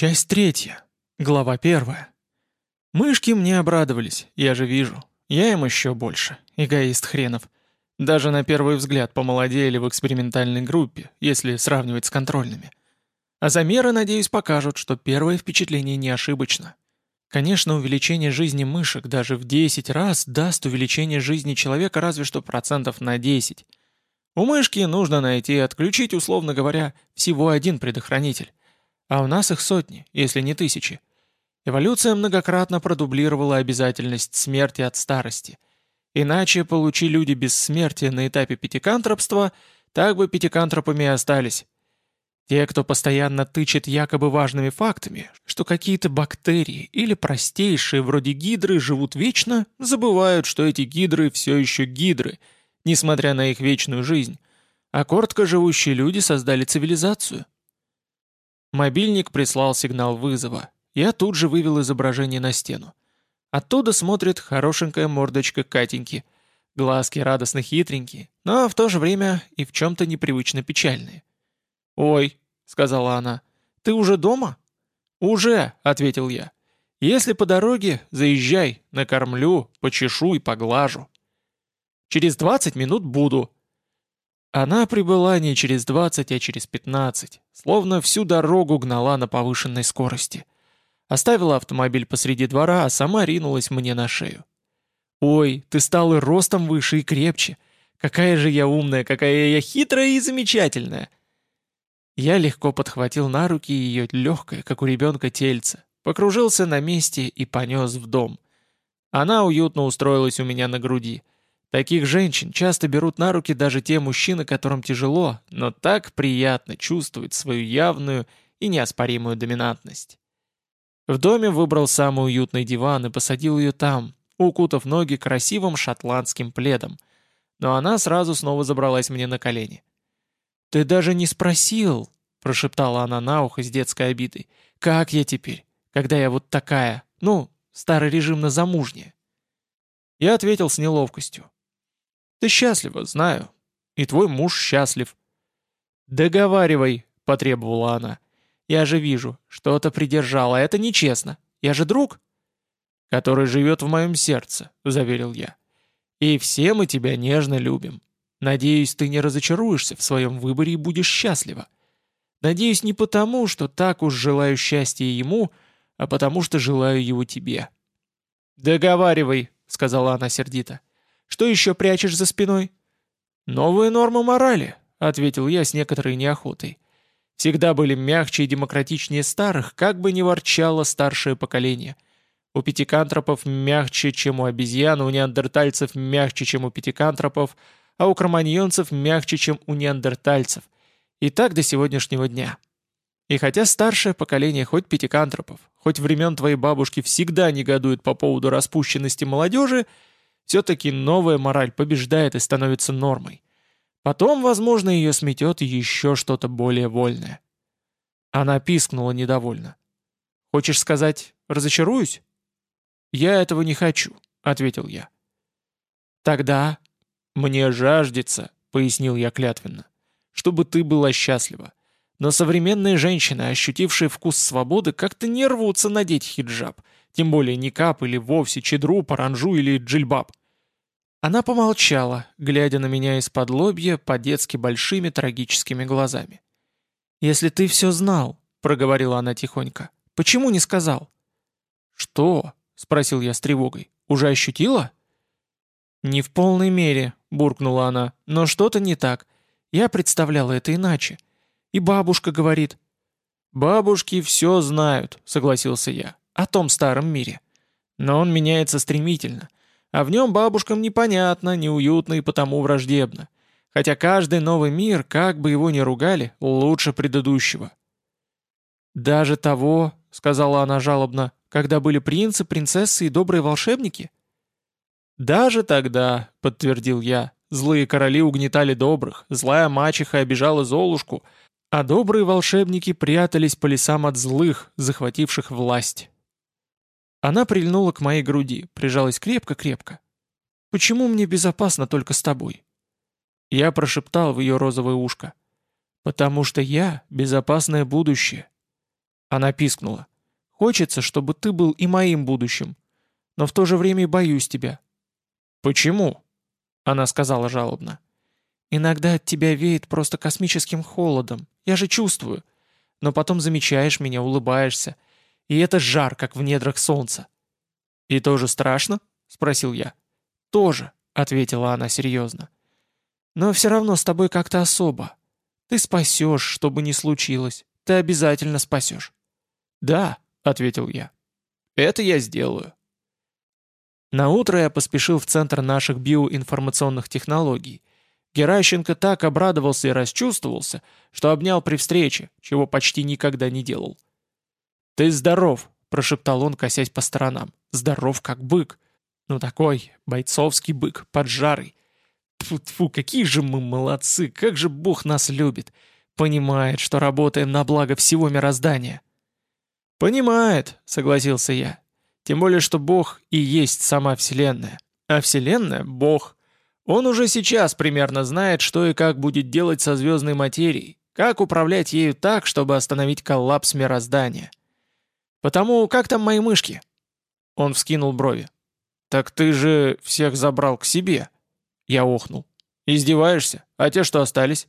Часть третья. Глава первая. Мышки мне обрадовались, я же вижу. Я им еще больше. Эгоист хренов. Даже на первый взгляд помолодели в экспериментальной группе, если сравнивать с контрольными. А замеры, надеюсь, покажут, что первое впечатление не ошибочно. Конечно, увеличение жизни мышек даже в 10 раз даст увеличение жизни человека разве что процентов на 10. У мышки нужно найти и отключить, условно говоря, всего один предохранитель. А у нас их сотни, если не тысячи. Эволюция многократно продублировала обязательность смерти от старости. Иначе получи люди бессмертие на этапе пятикантропства, так бы пятикантропами и остались. Те, кто постоянно тычет якобы важными фактами, что какие-то бактерии или простейшие вроде гидры живут вечно, забывают, что эти гидры все еще гидры, несмотря на их вечную жизнь, а коротко живущие люди создали цивилизацию. Мобильник прислал сигнал вызова. Я тут же вывел изображение на стену. Оттуда смотрит хорошенькая мордочка Катеньки. Глазки радостно хитренькие, но в то же время и в чем-то непривычно печальные. «Ой», — сказала она, — «ты уже дома?» «Уже», — ответил я. «Если по дороге, заезжай, накормлю, почешу и поглажу». «Через двадцать минут буду», она прибыла не через 20, а через 15, словно всю дорогу гнала на повышенной скорости. Оставила автомобиль посреди двора, а сама ринулась мне на шею. «Ой, ты стал и ростом выше, и крепче. Какая же я умная, какая я хитрая и замечательная!» Я легко подхватил на руки ее легкое, как у ребенка, тельце, покружился на месте и понес в дом. Она уютно устроилась у меня на груди — Таких женщин часто берут на руки даже те мужчины, которым тяжело, но так приятно чувствовать свою явную и неоспоримую доминантность. В доме выбрал самый уютный диван и посадил ее там, укутав ноги красивым шотландским пледом. Но она сразу снова забралась мне на колени. «Ты даже не спросил», — прошептала она на ухо с детской обидой, «как я теперь, когда я вот такая, ну, старорежимно замужняя?» Я ответил с неловкостью. Ты счастлива, знаю. И твой муж счастлив. Договаривай, потребовала она. Я же вижу, что-то придержала, это нечестно. Я же друг. Который живет в моем сердце, заверил я. И все мы тебя нежно любим. Надеюсь, ты не разочаруешься в своем выборе и будешь счастлива. Надеюсь, не потому, что так уж желаю счастья ему, а потому что желаю его тебе». «Договаривай», — сказала она сердито. Что еще прячешь за спиной?» «Новые нормы морали», — ответил я с некоторой неохотой. «Всегда были мягче и демократичнее старых, как бы ни ворчало старшее поколение. У пятикантропов мягче, чем у обезьян, у неандертальцев мягче, чем у пятикантропов, а у кроманьонцев мягче, чем у неандертальцев. И так до сегодняшнего дня». И хотя старшее поколение хоть пятикантропов, хоть времен твоей бабушки всегда негодует по поводу распущенности молодежи, все-таки новая мораль побеждает и становится нормой. Потом, возможно, ее сметет еще что-то более вольное. Она пискнула недовольно. «Хочешь сказать, разочаруюсь?» «Я этого не хочу», — ответил я. «Тогда мне жаждется», — пояснил я клятвенно, «чтобы ты была счастлива. Но современные женщины, ощутившие вкус свободы, как-то не рвутся надеть хиджаб, тем более никап или вовсе чедру, паранжу или джильбаб. Она помолчала, глядя на меня из-под лобья по-детски большими трагическими глазами. «Если ты все знал», — проговорила она тихонько, — «почему не сказал?» «Что?» — спросил я с тревогой. «Уже ощутила?» «Не в полной мере», — буркнула она, — «но что-то не так. Я представляла это иначе. И бабушка говорит». «Бабушки все знают», — согласился я, — «о том старом мире. Но он меняется стремительно, а в нем бабушкам непонятно, неуютно и потому враждебно. Хотя каждый новый мир, как бы его ни ругали, лучше предыдущего. «Даже того», — сказала она жалобно, — «когда были принцы, принцессы и добрые волшебники?» «Даже тогда», — подтвердил я, — «злые короли угнетали добрых, злая мачеха обижала Золушку, а добрые волшебники прятались по лесам от злых, захвативших власть». Она прильнула к моей груди, прижалась крепко-крепко. «Почему мне безопасно только с тобой?» Я прошептал в ее розовое ушко. «Потому что я — безопасное будущее». Она пискнула. «Хочется, чтобы ты был и моим будущим. Но в то же время и боюсь тебя». «Почему?» Она сказала жалобно. «Иногда от тебя веет просто космическим холодом. Я же чувствую. Но потом замечаешь меня, улыбаешься. И это жар, как в недрах солнца». «И тоже страшно?» — спросил я. «Тоже», — ответила она серьезно. «Но все равно с тобой как-то особо. Ты спасешь, что бы ни случилось. Ты обязательно спасешь». «Да», — ответил я. «Это я сделаю». На утро я поспешил в центр наших биоинформационных технологий. Геращенко так обрадовался и расчувствовался, что обнял при встрече, чего почти никогда не делал. «Ты здоров», — прошептал он, косясь по сторонам. «Здоров, как бык. Ну такой, бойцовский бык, поджарый. Тьфу-тьфу, какие же мы молодцы, как же Бог нас любит. Понимает, что работаем на благо всего мироздания». «Понимает», — согласился я. «Тем более, что Бог и есть сама Вселенная. А Вселенная — Бог. Он уже сейчас примерно знает, что и как будет делать со звездной материей, как управлять ею так, чтобы остановить коллапс мироздания. Потому как там мои мышки?» Он вскинул брови. «Так ты же всех забрал к себе?» Я охнул. «Издеваешься? А те, что остались?»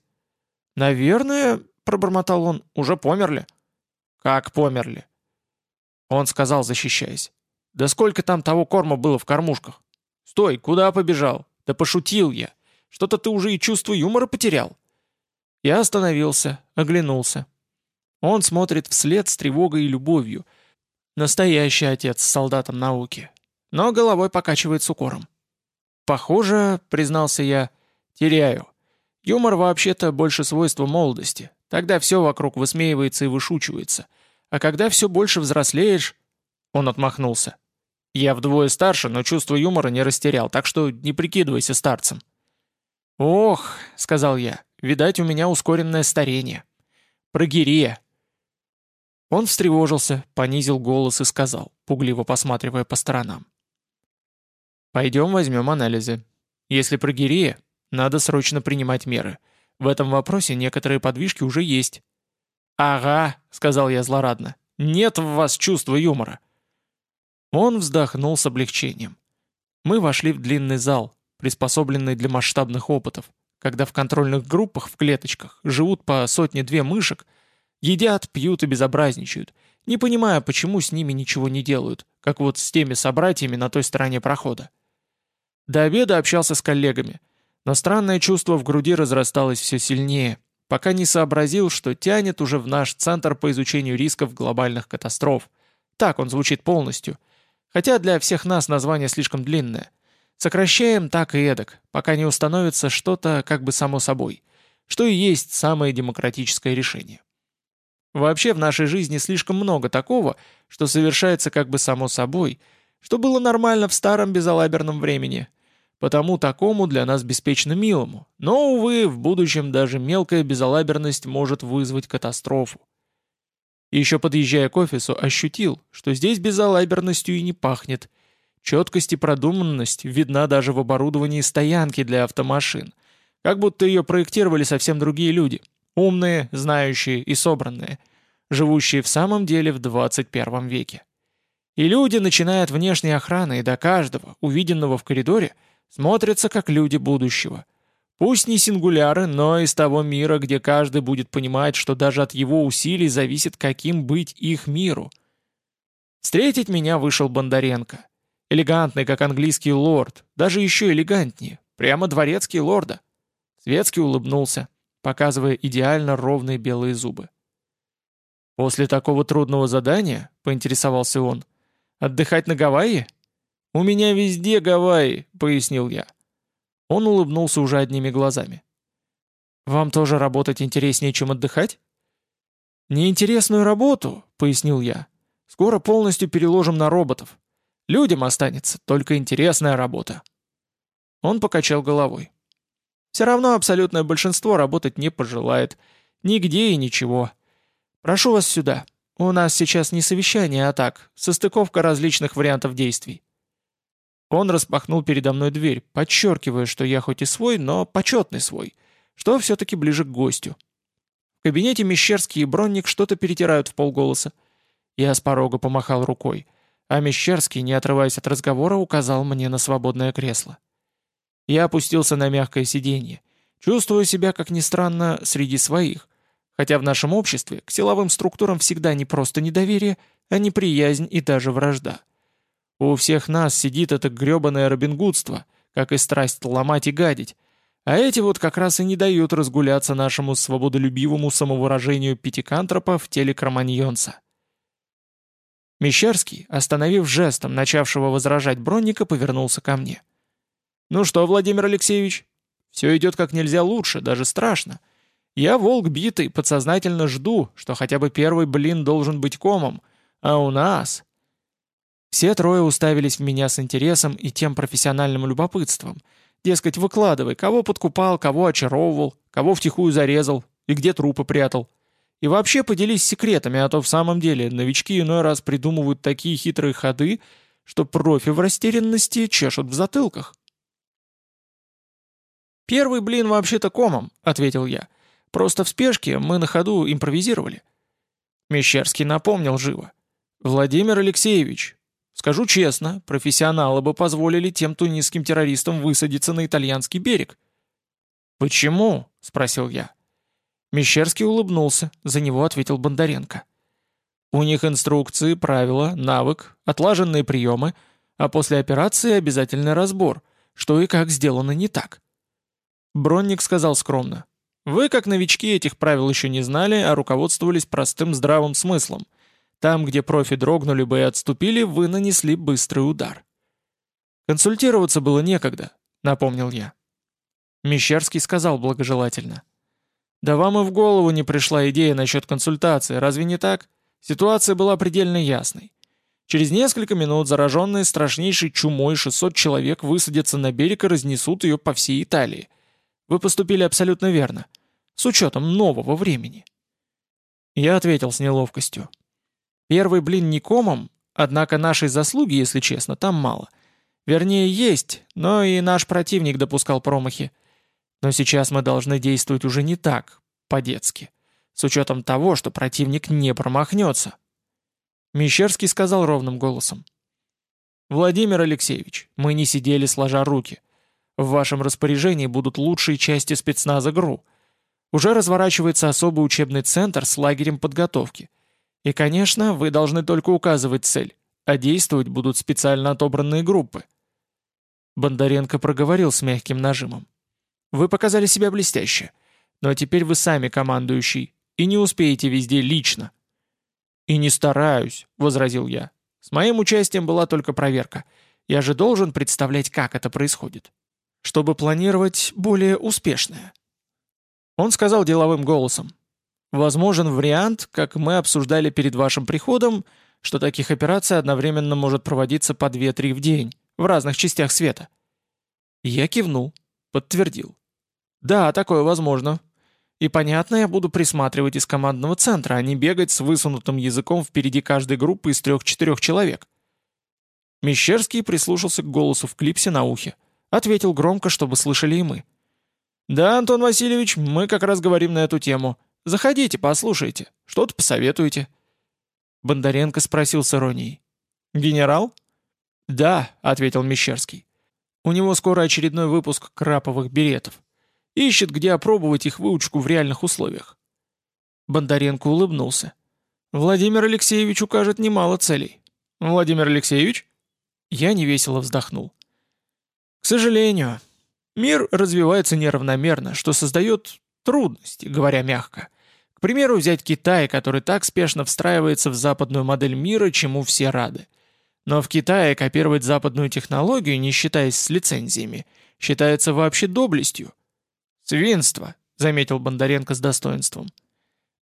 «Наверное, — пробормотал он, — уже померли». «Как померли?» Он сказал, защищаясь. «Да сколько там того корма было в кормушках?» «Стой, куда побежал?» «Да пошутил я. Что-то ты уже и чувство юмора потерял». Я остановился, оглянулся. Он смотрит вслед с тревогой и любовью. Настоящий отец с солдатом науки но головой покачивает с укором. «Похоже, — признался я, — теряю. Юмор вообще-то больше свойства молодости. Тогда все вокруг высмеивается и вышучивается. А когда все больше взрослеешь...» Он отмахнулся. «Я вдвое старше, но чувство юмора не растерял, так что не прикидывайся старцем». «Ох», — сказал я, — «видать, у меня ускоренное старение. Прогирия». Он встревожился, понизил голос и сказал, пугливо посматривая по сторонам. Пойдем возьмем анализы. Если прогирия, надо срочно принимать меры. В этом вопросе некоторые подвижки уже есть. «Ага», — сказал я злорадно, — «нет в вас чувства юмора». Он вздохнул с облегчением. Мы вошли в длинный зал, приспособленный для масштабных опытов, когда в контрольных группах в клеточках живут по сотне-две мышек, едят, пьют и безобразничают, не понимая, почему с ними ничего не делают, как вот с теми собратьями на той стороне прохода. До обеда общался с коллегами, но странное чувство в груди разрасталось все сильнее, пока не сообразил, что тянет уже в наш центр по изучению рисков глобальных катастроф. Так он звучит полностью. Хотя для всех нас название слишком длинное. Сокращаем так и эдак, пока не установится что-то как бы само собой, что и есть самое демократическое решение. Вообще в нашей жизни слишком много такого, что совершается как бы само собой, что было нормально в старом безалаберном времени – потому такому для нас беспечно милому. Но, увы, в будущем даже мелкая безалаберность может вызвать катастрофу. еще подъезжая к офису, ощутил, что здесь безалаберностью и не пахнет. Четкость и продуманность видна даже в оборудовании стоянки для автомашин. Как будто ее проектировали совсем другие люди. Умные, знающие и собранные. Живущие в самом деле в 21 веке. И люди, начиная от внешней охраны и до каждого, увиденного в коридоре, смотрятся как люди будущего. Пусть не сингуляры, но из того мира, где каждый будет понимать, что даже от его усилий зависит, каким быть их миру. Встретить меня вышел Бондаренко. Элегантный, как английский лорд, даже еще элегантнее, прямо дворецкий лорда. Светский улыбнулся, показывая идеально ровные белые зубы. «После такого трудного задания», — поинтересовался он, — «отдыхать на Гавайи?» «У меня везде Гавайи», — пояснил я. Он улыбнулся уже одними глазами. «Вам тоже работать интереснее, чем отдыхать?» «Неинтересную работу», — пояснил я. «Скоро полностью переложим на роботов. Людям останется только интересная работа». Он покачал головой. «Все равно абсолютное большинство работать не пожелает. Нигде и ничего. Прошу вас сюда. У нас сейчас не совещание, а так, состыковка различных вариантов действий. Он распахнул передо мной дверь, подчеркивая, что я хоть и свой, но почетный свой, что все-таки ближе к гостю. В кабинете Мещерский и Бронник что-то перетирают в полголоса. Я с порога помахал рукой, а Мещерский, не отрываясь от разговора, указал мне на свободное кресло. Я опустился на мягкое сиденье, чувствуя себя, как ни странно, среди своих, хотя в нашем обществе к силовым структурам всегда не просто недоверие, а неприязнь и даже вражда. У всех нас сидит это грёбаное робингудство, как и страсть ломать и гадить, а эти вот как раз и не дают разгуляться нашему свободолюбивому самовыражению пятикантропа в теле кроманьонца. Мещерский, остановив жестом начавшего возражать Бронника, повернулся ко мне. «Ну что, Владимир Алексеевич, все идет как нельзя лучше, даже страшно. Я волк битый, подсознательно жду, что хотя бы первый блин должен быть комом, а у нас...» Все трое уставились в меня с интересом и тем профессиональным любопытством — Дескать, выкладывай, кого подкупал, кого очаровывал, кого втихую зарезал и где трупы прятал. И вообще поделись секретами, а то в самом деле новички иной раз придумывают такие хитрые ходы, что профи в растерянности чешут в затылках. «Первый блин вообще-то комом», — ответил я. «Просто в спешке мы на ходу импровизировали». Мещерский напомнил живо. «Владимир Алексеевич, Скажу честно, профессионалы бы позволили тем тунисским террористам высадиться на итальянский берег. «Почему?» — спросил я. Мещерский улыбнулся, за него ответил Бондаренко. «У них инструкции, правила, навык, отлаженные приемы, а после операции обязательный разбор, что и как сделано не так». Бронник сказал скромно. «Вы, как новички, этих правил еще не знали, а руководствовались простым здравым смыслом — там, где профи дрогнули бы и отступили, вы нанесли быстрый удар. «Консультироваться было некогда», — напомнил я. Мещерский сказал благожелательно. «Да вам и в голову не пришла идея насчет консультации, разве не так? Ситуация была предельно ясной. Через несколько минут зараженные страшнейшей чумой 600 человек высадятся на берег и разнесут ее по всей Италии. Вы поступили абсолютно верно, с учетом нового времени». Я ответил с неловкостью. Первый блин не комом, однако нашей заслуги, если честно, там мало. Вернее, есть, но и наш противник допускал промахи. Но сейчас мы должны действовать уже не так, по-детски, с учетом того, что противник не промахнется. Мещерский сказал ровным голосом. «Владимир Алексеевич, мы не сидели сложа руки. В вашем распоряжении будут лучшие части спецназа ГРУ. Уже разворачивается особый учебный центр с лагерем подготовки. И, конечно, вы должны только указывать цель, а действовать будут специально отобранные группы. Бондаренко проговорил с мягким нажимом. Вы показали себя блестяще, но теперь вы сами командующий, и не успеете везде лично. «И не стараюсь», — возразил я. «С моим участием была только проверка. Я же должен представлять, как это происходит, чтобы планировать более успешное». Он сказал деловым голосом. Возможен вариант, как мы обсуждали перед вашим приходом, что таких операций одновременно может проводиться по 2-3 в день, в разных частях света. Я кивнул, подтвердил. Да, такое возможно. И понятно, я буду присматривать из командного центра, а не бегать с высунутым языком впереди каждой группы из трех-четырех человек. Мещерский прислушался к голосу в клипсе на ухе. Ответил громко, чтобы слышали и мы. «Да, Антон Васильевич, мы как раз говорим на эту тему. Заходите, послушайте. Что-то посоветуете». Бондаренко спросил с иронией. «Генерал?» «Да», — ответил Мещерский. «У него скоро очередной выпуск краповых беретов. Ищет, где опробовать их выучку в реальных условиях». Бондаренко улыбнулся. «Владимир Алексеевич укажет немало целей». «Владимир Алексеевич?» Я невесело вздохнул. «К сожалению, мир развивается неравномерно, что создает Трудности, говоря мягко. К примеру, взять Китай, который так спешно встраивается в западную модель мира, чему все рады. Но в Китае копировать западную технологию, не считаясь с лицензиями, считается вообще доблестью. «Свинство», — заметил Бондаренко с достоинством.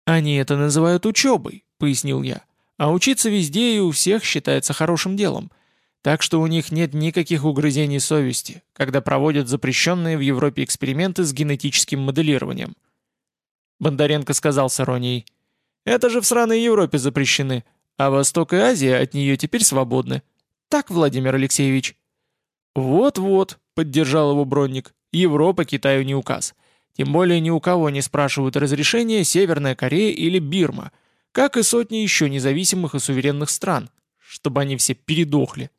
«Они это называют учебой», — пояснил я. «А учиться везде и у всех считается хорошим делом. Так что у них нет никаких угрызений совести, когда проводят запрещенные в Европе эксперименты с генетическим моделированием. Бондаренко сказал с иронией, «Это же в сраной Европе запрещены, а Восток и Азия от нее теперь свободны. Так, Владимир Алексеевич?» «Вот-вот», — поддержал его Бронник, «Европа Китаю не указ. Тем более ни у кого не спрашивают разрешения Северная Корея или Бирма, как и сотни еще независимых и суверенных стран, чтобы они все передохли.